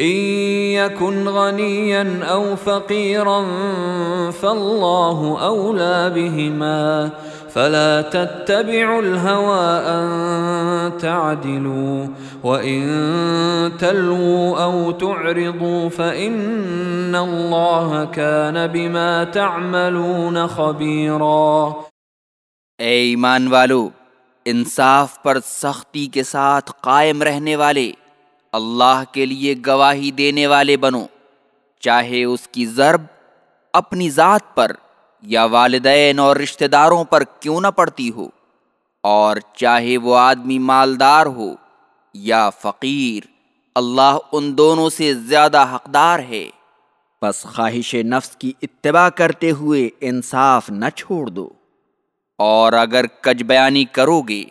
إن يكن غنيا أو فقيرا فالله أولى بهما فلا تتبعوا الهوى أن تعدلوا وإن تلووا أو تعرضوا فإن الله كان بما تعملون خبيرا اے ایمان والو انصاف پر سختی کے ساتھ قائم رہنے والے اللہ کے لیے گواہی دینے والے بنو۔ چاہے اس کی ضرب اپنی ذات پر یا والدین اور رشتہ داروں پر کیوں نہ پڑتی ہو، اور چاہے وہ آدمی مالدار ہو یا فقیر، اللہ ان دونوں سے زیادہ حقدار ہے۔ بس خواہش نفس کی اتباع کرتے ہوئے انصاف نہ چھوڑ دو۔ اور اگر کج بیانی کرو گے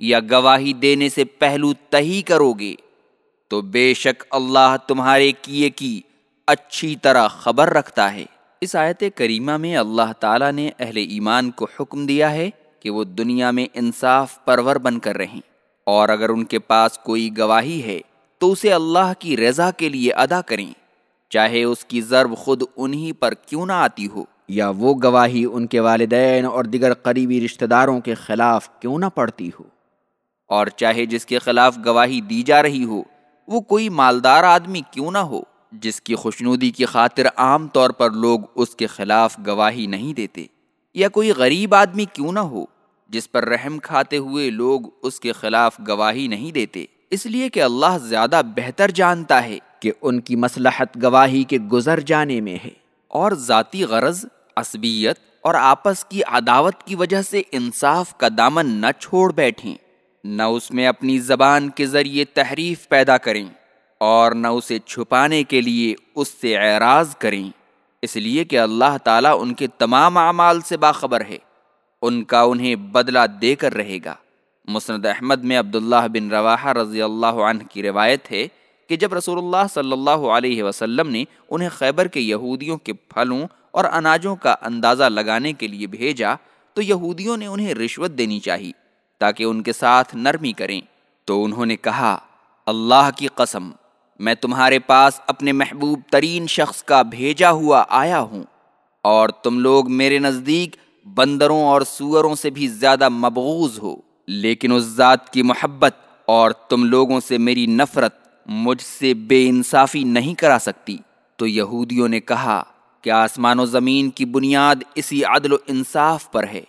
یا گواہی دینے سے پہلو تہی کرو گے تو بے شک اللہ تمہارے کیے کی اچھی طرح خبر رکھتا ہے۔ اس آیت کریمہ میں اللہ تعالیٰ نے اہل ایمان کو حکم دیا ہے کہ وہ دنیا میں انصاف پرور بن کر رہیں۔ اور اگر ان کے پاس کوئی گواہی ہے تو اسے اللہ کی رضا کے لیے ادا کریں۔ چاہے اس کی ضرب خود انہی پر کیوں نہ آتی ہو، یا وہ گواہی ان کے والدین اور دیگر قریبی رشتہ داروں کے خلاف کیوں نہ پڑتی ہو۔ اور چاہے جس کے خلاف گواہی دی جا رہی ہو وہ کوئی مالدار آدمی کیوں نہ ہو، جس کی خوشنودی کی خاطر عام طور پر لوگ اس کے خلاف گواہی نہیں دیتے، یا کوئی غریب آدمی کیوں نہ ہو، جس پر رحم کھاتے ہوئے لوگ اس کے خلاف گواہی نہیں دیتے۔ اس لیے کہ اللہ زیادہ بہتر جانتا ہے کہ ان کی مسلحت گواہی کے گزر جانے میں ہے۔ اور ذاتی غرض، عصبیت اور آپس کی عداوت کی وجہ سے انصاف کا دامن نہ چھوڑ بیٹھیں۔ نہ اس میں اپنی زبان کے ذریعے تحریف پیدا کریں اور نہ اسے چھپانے کے لیے اس سے اعراض کریں۔ اس لیے کہ اللہ تعالیٰ ان کے تمام اعمال سے باخبر ہے۔ ان کا انہیں بدلہ دے کر رہے گا۔ مسند احمد میں عبداللہ بن رواحہ رضی اللہ عنہ کی روایت ہے کہ جب رسول اللہ صلی اللہ علیہ وسلم نے انہیں خیبر کے یہودیوں کے پھلوں اور اناجوں کا اندازہ لگانے کے لیے بھیجا تو یہودیوں نے انہیں رشوت دینی چاہی۔ تاکہ ان کے ساتھ نرمی کریں۔ تو انہوں نے کہا، اللہ کی قسم، میں تمہارے پاس اپنے محبوب ترین شخص کا بھیجا ہوا آیا ہوں، اور تم لوگ میرے نزدیک بندروں اور سوروں سے بھی زیادہ مبغوض ہو۔ لیکن اس ذات کی محبت اور تم لوگوں سے میری نفرت مجھ سے بے انصافی نہیں کرا سکتی۔ تو یہودیوں نے کہا کہ آسمان و زمین کی بنیاد اسی عدل و انصاف پر ہے؟